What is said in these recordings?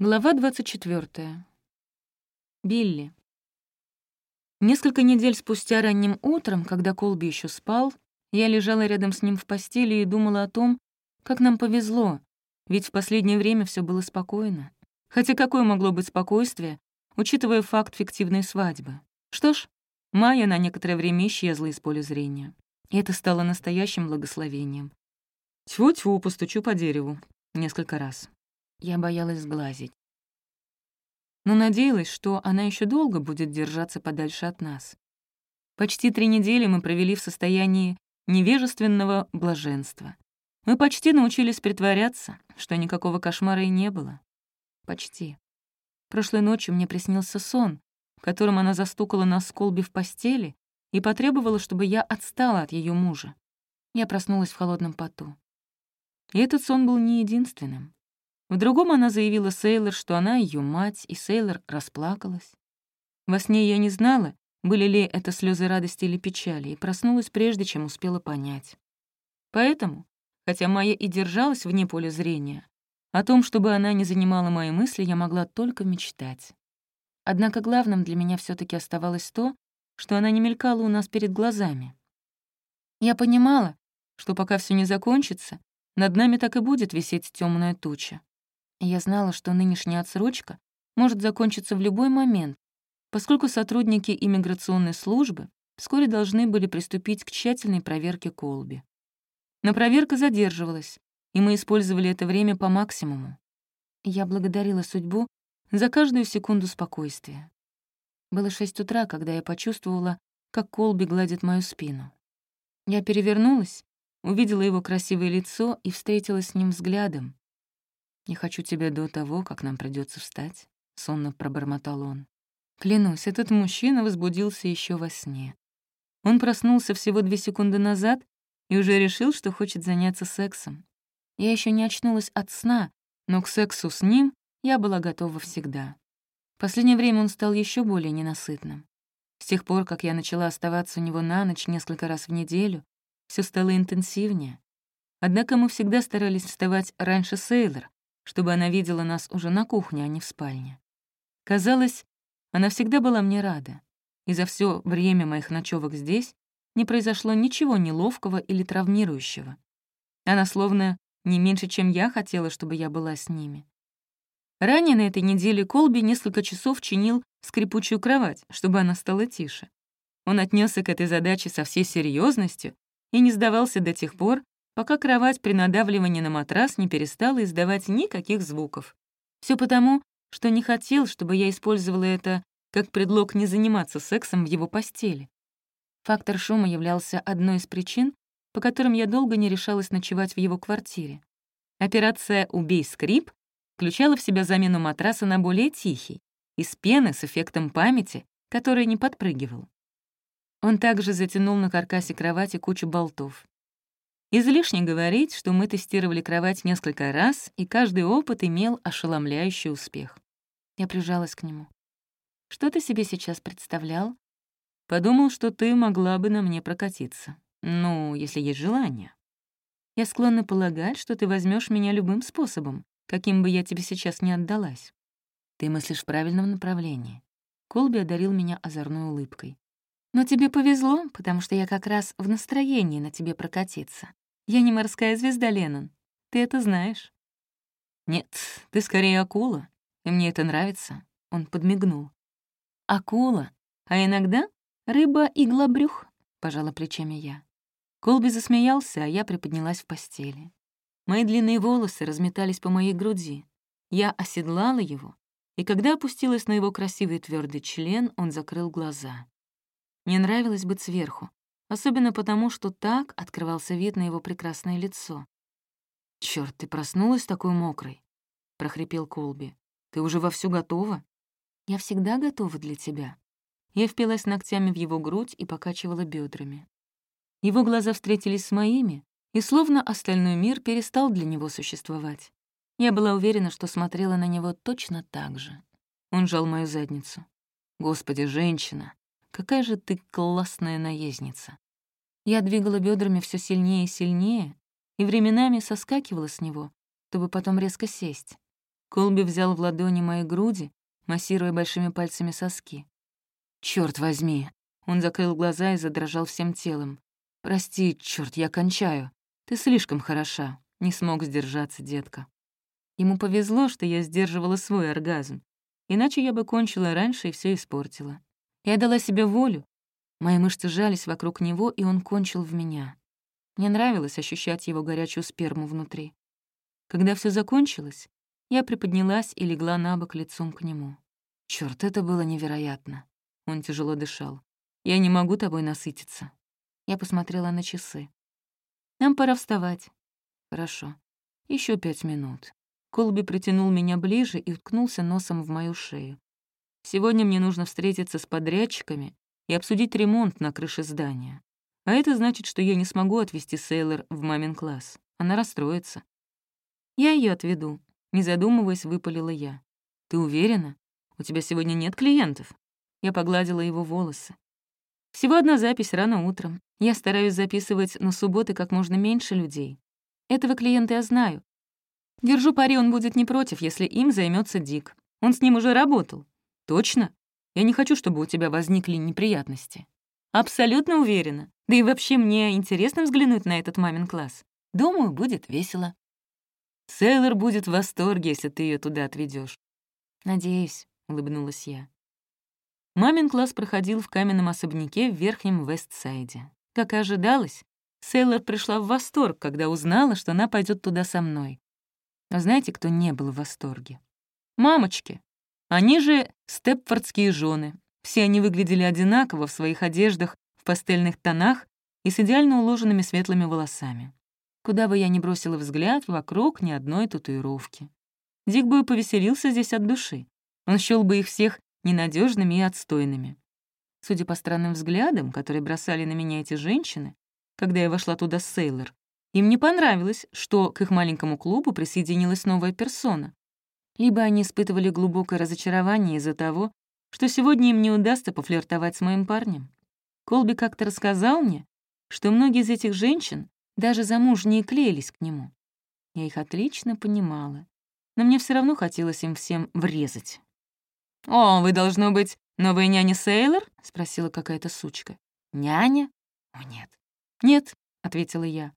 Глава 24. Билли. Несколько недель спустя ранним утром, когда Колби еще спал, я лежала рядом с ним в постели и думала о том, как нам повезло, ведь в последнее время все было спокойно. Хотя какое могло быть спокойствие, учитывая факт фиктивной свадьбы? Что ж, Майя на некоторое время исчезла из поля зрения. И это стало настоящим благословением. Тьфу-тьфу, постучу по дереву. Несколько раз. Я боялась сглазить. Но надеялась, что она еще долго будет держаться подальше от нас. Почти три недели мы провели в состоянии невежественного блаженства. Мы почти научились притворяться, что никакого кошмара и не было. Почти. Прошлой ночью мне приснился сон, в котором она застукала нас с в постели и потребовала, чтобы я отстала от ее мужа. Я проснулась в холодном поту. И этот сон был не единственным. В другом она заявила Сейлор, что она ее мать, и Сейлор расплакалась. Во сне я не знала, были ли это слезы радости или печали, и проснулась прежде, чем успела понять. Поэтому, хотя Майя и держалась вне поля зрения, о том, чтобы она не занимала мои мысли, я могла только мечтать. Однако главным для меня все таки оставалось то, что она не мелькала у нас перед глазами. Я понимала, что пока все не закончится, над нами так и будет висеть темная туча. Я знала, что нынешняя отсрочка может закончиться в любой момент, поскольку сотрудники иммиграционной службы вскоре должны были приступить к тщательной проверке Колби. Но проверка задерживалась, и мы использовали это время по максимуму. Я благодарила судьбу за каждую секунду спокойствия. Было шесть утра, когда я почувствовала, как Колби гладит мою спину. Я перевернулась, увидела его красивое лицо и встретилась с ним взглядом, «Я хочу тебя до того, как нам придется встать», — сонно пробормотал он. Клянусь, этот мужчина возбудился еще во сне. Он проснулся всего две секунды назад и уже решил, что хочет заняться сексом. Я еще не очнулась от сна, но к сексу с ним я была готова всегда. В последнее время он стал еще более ненасытным. С тех пор, как я начала оставаться у него на ночь несколько раз в неделю, все стало интенсивнее. Однако мы всегда старались вставать раньше Сейлор, чтобы она видела нас уже на кухне, а не в спальне. Казалось, она всегда была мне рада, и за все время моих ночевок здесь не произошло ничего неловкого или травмирующего. Она словно не меньше, чем я хотела, чтобы я была с ними. Ранее на этой неделе Колби несколько часов чинил скрипучую кровать, чтобы она стала тише. Он отнесся к этой задаче со всей серьезностью и не сдавался до тех пор, пока кровать при надавливании на матрас не перестала издавать никаких звуков. Все потому, что не хотел, чтобы я использовала это как предлог не заниматься сексом в его постели. Фактор шума являлся одной из причин, по которым я долго не решалась ночевать в его квартире. Операция «Убей скрип» включала в себя замену матраса на более тихий, из пены с эффектом памяти, который не подпрыгивал. Он также затянул на каркасе кровати кучу болтов. Излишне говорить, что мы тестировали кровать несколько раз, и каждый опыт имел ошеломляющий успех. Я прижалась к нему. «Что ты себе сейчас представлял?» «Подумал, что ты могла бы на мне прокатиться. Ну, если есть желание». «Я склонна полагать, что ты возьмешь меня любым способом, каким бы я тебе сейчас не отдалась. Ты мыслишь в правильном направлении». Колби одарил меня озорной улыбкой. «Но тебе повезло, потому что я как раз в настроении на тебе прокатиться. Я не морская звезда, Леннон. Ты это знаешь». «Нет, ты скорее акула, и мне это нравится», — он подмигнул. «Акула, а иногда рыба-иглобрюх», — пожала плечами я. Колби засмеялся, а я приподнялась в постели. Мои длинные волосы разметались по моей груди. Я оседлала его, и когда опустилась на его красивый твердый член, он закрыл глаза. Мне нравилось быть сверху, особенно потому, что так открывался вид на его прекрасное лицо. «Чёрт, ты проснулась такой мокрой?» — прохрипел Колби. «Ты уже вовсю готова?» «Я всегда готова для тебя». Я впилась ногтями в его грудь и покачивала бедрами. Его глаза встретились с моими, и словно остальной мир перестал для него существовать. Я была уверена, что смотрела на него точно так же. Он жал мою задницу. «Господи, женщина, Какая же ты классная наездница. Я двигала бедрами все сильнее и сильнее, и временами соскакивала с него, чтобы потом резко сесть. Колби взял в ладони мои груди, массируя большими пальцами соски. Черт возьми!» Он закрыл глаза и задрожал всем телом. «Прости, черт, я кончаю. Ты слишком хороша. Не смог сдержаться, детка». Ему повезло, что я сдерживала свой оргазм. Иначе я бы кончила раньше и все испортила. Я дала себе волю. Мои мышцы жались вокруг него, и он кончил в меня. Мне нравилось ощущать его горячую сперму внутри. Когда все закончилось, я приподнялась и легла на бок лицом к нему. Черт, это было невероятно. Он тяжело дышал. «Я не могу тобой насытиться». Я посмотрела на часы. «Нам пора вставать». «Хорошо. Еще пять минут». Колби притянул меня ближе и уткнулся носом в мою шею. «Сегодня мне нужно встретиться с подрядчиками и обсудить ремонт на крыше здания. А это значит, что я не смогу отвезти Сейлор в мамин класс. Она расстроится». «Я ее отведу», — не задумываясь, выпалила я. «Ты уверена? У тебя сегодня нет клиентов?» Я погладила его волосы. Всего одна запись рано утром. Я стараюсь записывать на субботы как можно меньше людей. Этого клиента я знаю. Держу пари, он будет не против, если им займется Дик. Он с ним уже работал. Точно? Я не хочу, чтобы у тебя возникли неприятности. Абсолютно уверена. Да и вообще мне интересно взглянуть на этот мамин класс. Думаю, будет весело. Сейлор будет в восторге, если ты ее туда отведешь. Надеюсь, улыбнулась я. Мамин класс проходил в каменном особняке в Верхнем Вестсайде. Как и ожидалось, Сейлор пришла в восторг, когда узнала, что она пойдет туда со мной. А знаете, кто не был в восторге? Мамочки. Они же степфордские жены. Все они выглядели одинаково в своих одеждах, в пастельных тонах и с идеально уложенными светлыми волосами. Куда бы я ни бросила взгляд, вокруг ни одной татуировки. Дик бы повеселился здесь от души. Он счёл бы их всех ненадежными и отстойными. Судя по странным взглядам, которые бросали на меня эти женщины, когда я вошла туда с Сейлор, им не понравилось, что к их маленькому клубу присоединилась новая персона. Либо они испытывали глубокое разочарование из-за того, что сегодня им не удастся пофлиртовать с моим парнем. Колби как-то рассказал мне, что многие из этих женщин, даже замужние, клеились к нему. Я их отлично понимала, но мне все равно хотелось им всем врезать. «О, вы, должно быть, новая няня Сейлор?» — спросила какая-то сучка. «Няня? О, нет». «Нет», — ответила я.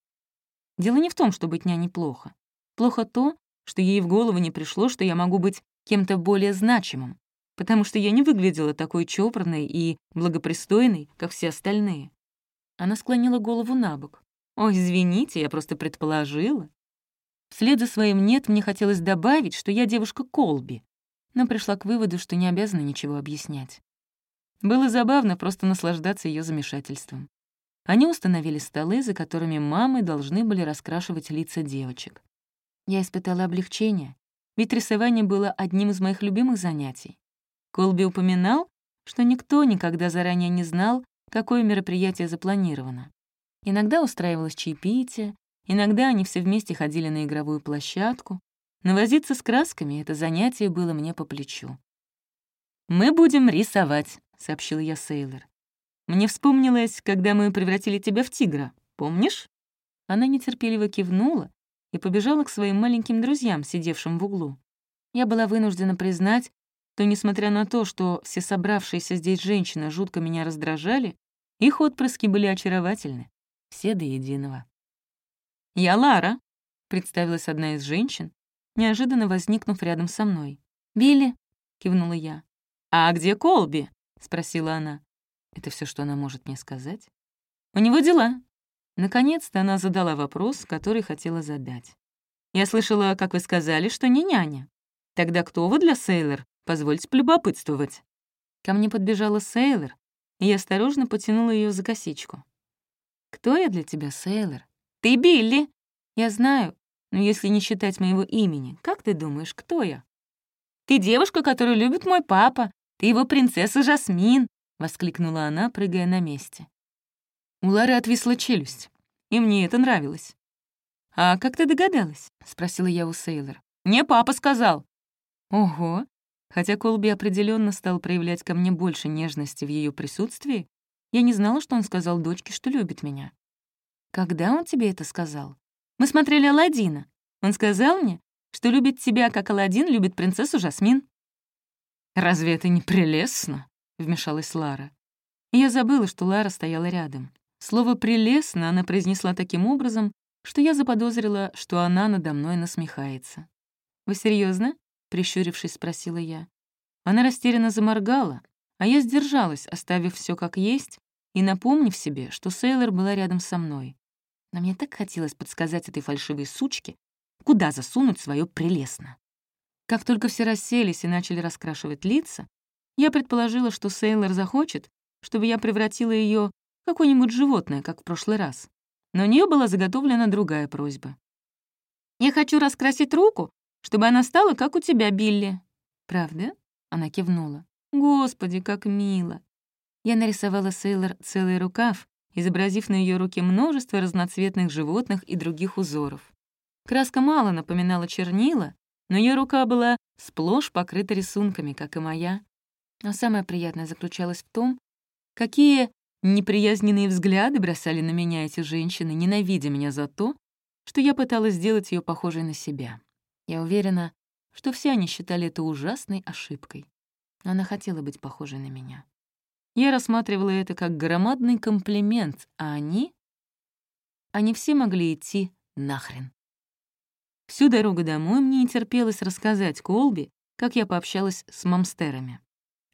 Дело не в том, что быть няней плохо. Плохо то, что ей в голову не пришло, что я могу быть кем-то более значимым, потому что я не выглядела такой чопорной и благопристойной, как все остальные. Она склонила голову на бок. «Ой, извините, я просто предположила». Вслед за своим «нет» мне хотелось добавить, что я девушка Колби, но пришла к выводу, что не обязана ничего объяснять. Было забавно просто наслаждаться ее замешательством. Они установили столы, за которыми мамы должны были раскрашивать лица девочек. Я испытала облегчение, ведь рисование было одним из моих любимых занятий. Колби упоминал, что никто никогда заранее не знал, какое мероприятие запланировано. Иногда устраивалось чаепитие, иногда они все вместе ходили на игровую площадку, но возиться с красками — это занятие было мне по плечу. «Мы будем рисовать», — сообщил я Сейлор. «Мне вспомнилось, когда мы превратили тебя в тигра. Помнишь?» Она нетерпеливо кивнула и побежала к своим маленьким друзьям, сидевшим в углу. Я была вынуждена признать, что, несмотря на то, что все собравшиеся здесь женщины жутко меня раздражали, их отпрыски были очаровательны, все до единого. «Я Лара», — представилась одна из женщин, неожиданно возникнув рядом со мной. «Билли?» — кивнула я. «А где Колби?» — спросила она. Это все, что она может мне сказать? «У него дела». Наконец-то она задала вопрос, который хотела задать. «Я слышала, как вы сказали, что не няня. Тогда кто вы для Сейлор? Позвольте полюбопытствовать». Ко мне подбежала Сейлор, и я осторожно потянула ее за косичку. «Кто я для тебя, Сейлор?» «Ты Билли!» «Я знаю, но если не считать моего имени, как ты думаешь, кто я?» «Ты девушка, которую любит мой папа. Ты его принцесса Жасмин!» — воскликнула она, прыгая на месте. У Лары отвисла челюсть, и мне это нравилось. «А как ты догадалась?» — спросила я у Сейлор. «Мне папа сказал». «Ого!» Хотя Колби определенно стал проявлять ко мне больше нежности в ее присутствии, я не знала, что он сказал дочке, что любит меня. «Когда он тебе это сказал?» Мы смотрели Аладдина. Он сказал мне, что любит тебя, как Аладдин любит принцессу Жасмин». «Разве это не прелестно?» — вмешалась Лара. я забыла, что Лара стояла рядом. Слово «прелестно» она произнесла таким образом, что я заподозрила, что она надо мной насмехается. «Вы серьезно? прищурившись, спросила я. Она растерянно заморгала, а я сдержалась, оставив все как есть и напомнив себе, что Сейлор была рядом со мной. Но мне так хотелось подсказать этой фальшивой сучке, куда засунуть свое прелестно. Как только все расселись и начали раскрашивать лица, я предположила, что Сейлор захочет, чтобы я превратила ее какое-нибудь животное, как в прошлый раз. Но у нее была заготовлена другая просьба. «Я хочу раскрасить руку, чтобы она стала, как у тебя, Билли». «Правда?» — она кивнула. «Господи, как мило!» Я нарисовала Сейлор целый рукав, изобразив на ее руке множество разноцветных животных и других узоров. Краска мало напоминала чернила, но ее рука была сплошь покрыта рисунками, как и моя. Но самое приятное заключалось в том, какие неприязненные взгляды бросали на меня эти женщины, ненавидя меня за то, что я пыталась сделать ее похожей на себя. Я уверена, что все они считали это ужасной ошибкой. Она хотела быть похожей на меня. Я рассматривала это как громадный комплимент, а они... Они все могли идти нахрен. Всю дорогу домой мне не терпелось рассказать Колби, как я пообщалась с мамстерами.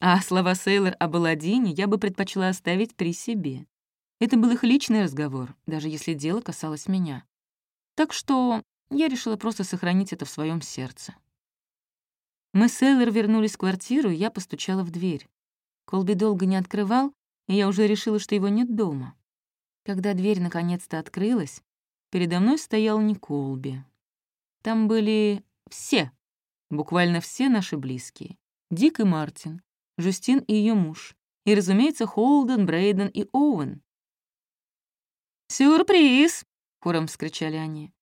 А слова Сейлор об Аладдине я бы предпочла оставить при себе. Это был их личный разговор, даже если дело касалось меня. Так что я решила просто сохранить это в своем сердце. Мы с Сейлор вернулись в квартиру, и я постучала в дверь. Колби долго не открывал, и я уже решила, что его нет дома. Когда дверь наконец-то открылась, передо мной стоял не Колби, там были все, буквально все наши близкие. Дик и Мартин, Жустин и ее муж, и, разумеется, Холден, Брейден и Оуэн. «Сюрприз!» — хором вскричали они.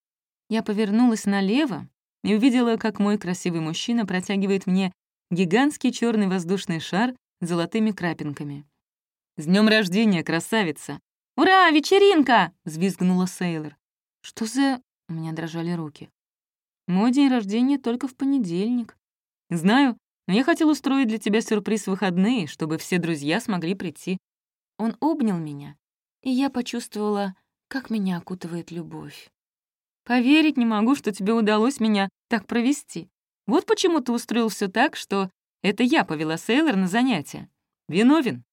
Я повернулась налево и увидела, как мой красивый мужчина протягивает мне гигантский черный воздушный шар с золотыми крапинками. «С днем рождения, красавица!» «Ура, вечеринка!» — взвизгнула Сейлор. «Что за...» — у меня дрожали руки. Мой день рождения только в понедельник. Знаю, но я хотел устроить для тебя сюрприз в выходные, чтобы все друзья смогли прийти. Он обнял меня, и я почувствовала, как меня окутывает любовь. Поверить не могу, что тебе удалось меня так провести. Вот почему ты устроил все так, что это я повела Сейлор на занятия. Виновен.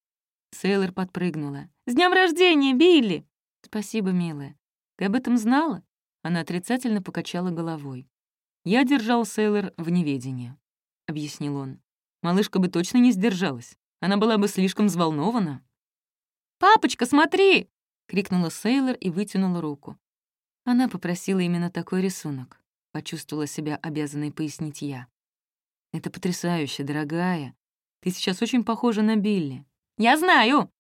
Сейлор подпрыгнула. «С днем рождения, Билли!» «Спасибо, милая. Ты об этом знала?» Она отрицательно покачала головой. «Я держал Сейлор в неведении», — объяснил он. «Малышка бы точно не сдержалась. Она была бы слишком взволнована». «Папочка, смотри!» — крикнула Сейлор и вытянула руку. Она попросила именно такой рисунок. Почувствовала себя обязанной пояснить я. «Это потрясающе, дорогая. Ты сейчас очень похожа на Билли». «Я знаю!»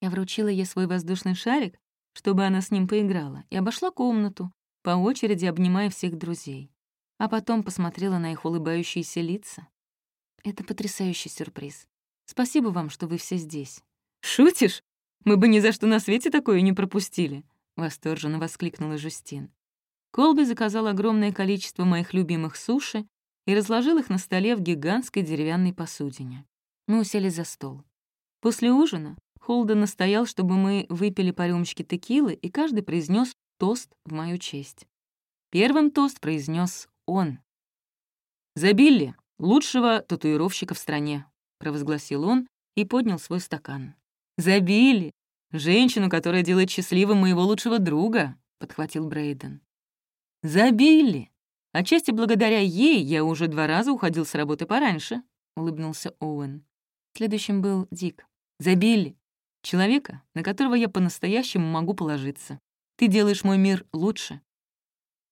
Я вручила ей свой воздушный шарик, чтобы она с ним поиграла, и обошла комнату, по очереди обнимая всех друзей а потом посмотрела на их улыбающиеся лица. Это потрясающий сюрприз. Спасибо вам, что вы все здесь. «Шутишь? Мы бы ни за что на свете такое не пропустили!» — восторженно воскликнула Жустин. Колби заказал огромное количество моих любимых суши и разложил их на столе в гигантской деревянной посудине. Мы усели за стол. После ужина Холден настоял, чтобы мы выпили по рюмочке текилы, и каждый произнес тост в мою честь. Первым тост произнес он. «За Билли, лучшего татуировщика в стране», — провозгласил он и поднял свой стакан. «За Билли, женщину, которая делает счастливым моего лучшего друга», — подхватил Брейден. «За Билли! Отчасти благодаря ей я уже два раза уходил с работы пораньше», — улыбнулся Оуэн. Следующим был Дик. «За Билли! Человека, на которого я по-настоящему могу положиться. Ты делаешь мой мир лучше».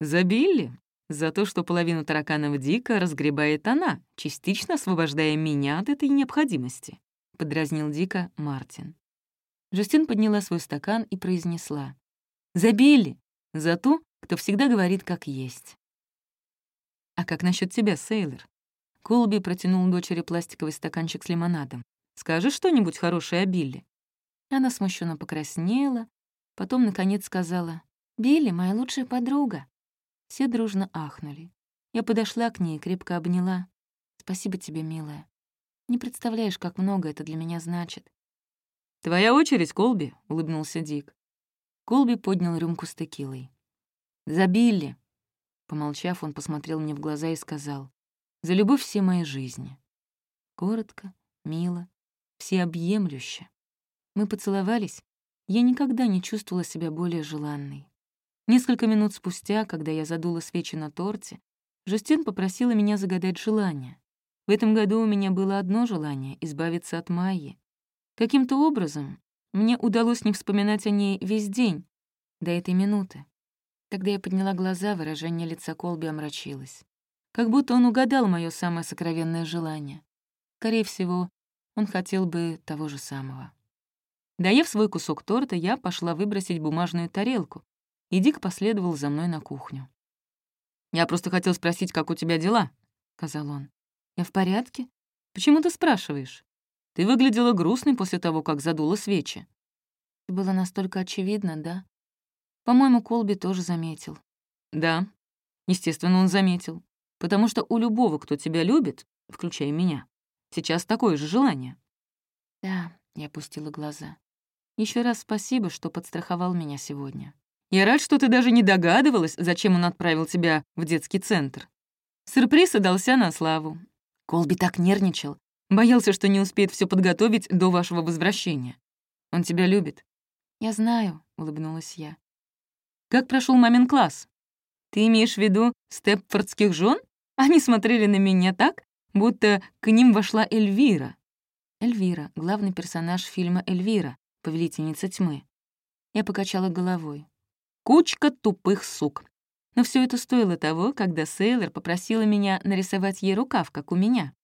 «За Билли!» За то, что половину тараканов Дика разгребает она, частично освобождая меня от этой необходимости», — подразнил Дика Мартин. Джустин подняла свой стакан и произнесла. «Забили! За ту, кто всегда говорит как есть». «А как насчет тебя, Сейлор?» Колби протянул дочери пластиковый стаканчик с лимонадом. «Скажи что-нибудь хорошее о Билли». Она смущенно покраснела, потом, наконец, сказала, «Билли — моя лучшая подруга». Все дружно ахнули. Я подошла к ней и крепко обняла. «Спасибо тебе, милая. Не представляешь, как много это для меня значит». «Твоя очередь, Колби», — улыбнулся Дик. Колби поднял рюмку с текилой. «За Билли!» Помолчав, он посмотрел мне в глаза и сказал. «За любовь всей моей жизни». Коротко, мило, всеобъемлюще. Мы поцеловались. Я никогда не чувствовала себя более желанной. Несколько минут спустя, когда я задула свечи на торте, Жустин попросила меня загадать желание. В этом году у меня было одно желание — избавиться от Майи. Каким-то образом мне удалось не вспоминать о ней весь день, до этой минуты. Когда я подняла глаза, выражение лица Колби омрачилось. Как будто он угадал мое самое сокровенное желание. Скорее всего, он хотел бы того же самого. Доев свой кусок торта, я пошла выбросить бумажную тарелку, и Дик последовал за мной на кухню. «Я просто хотел спросить, как у тебя дела?» — сказал он. «Я в порядке? Почему ты спрашиваешь? Ты выглядела грустной после того, как задула свечи». Это было настолько очевидно, да? По-моему, Колби тоже заметил. Да, естественно, он заметил. Потому что у любого, кто тебя любит, включая меня, сейчас такое же желание. Да, я опустила глаза. Еще раз спасибо, что подстраховал меня сегодня. Я рад, что ты даже не догадывалась, зачем он отправил тебя в детский центр. Сюрприз удался на славу. Колби так нервничал. Боялся, что не успеет все подготовить до вашего возвращения. Он тебя любит. «Я знаю», — улыбнулась я. «Как прошел мамин класс? Ты имеешь в виду степфордских жен? Они смотрели на меня так, будто к ним вошла Эльвира». Эльвира — главный персонаж фильма «Эльвира», повелительница тьмы. Я покачала головой. Кучка тупых сук. Но все это стоило того, когда Сейлор попросила меня нарисовать ей рукав, как у меня.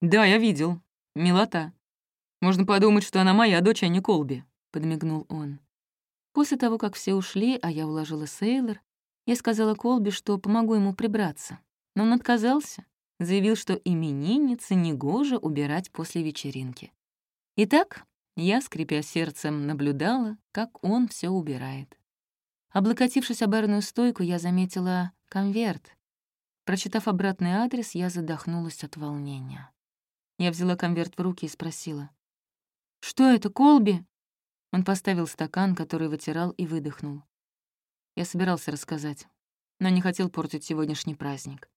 «Да, я видел. Милота. Можно подумать, что она моя дочь, а не Колби», — подмигнул он. После того, как все ушли, а я уложила Сейлор, я сказала Колби, что помогу ему прибраться. Но он отказался, заявил, что имениннице негоже убирать после вечеринки. Итак, я, скрипя сердцем, наблюдала, как он все убирает. Облокотившись о барную стойку, я заметила конверт. Прочитав обратный адрес, я задохнулась от волнения. Я взяла конверт в руки и спросила. «Что это, Колби?» Он поставил стакан, который вытирал, и выдохнул. Я собирался рассказать, но не хотел портить сегодняшний праздник.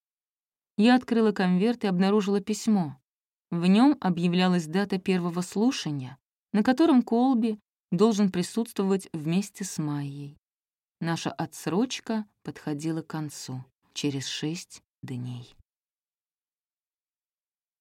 Я открыла конверт и обнаружила письмо. В нем объявлялась дата первого слушания, на котором Колби должен присутствовать вместе с Майей. Наша отсрочка подходила к концу через шесть дней.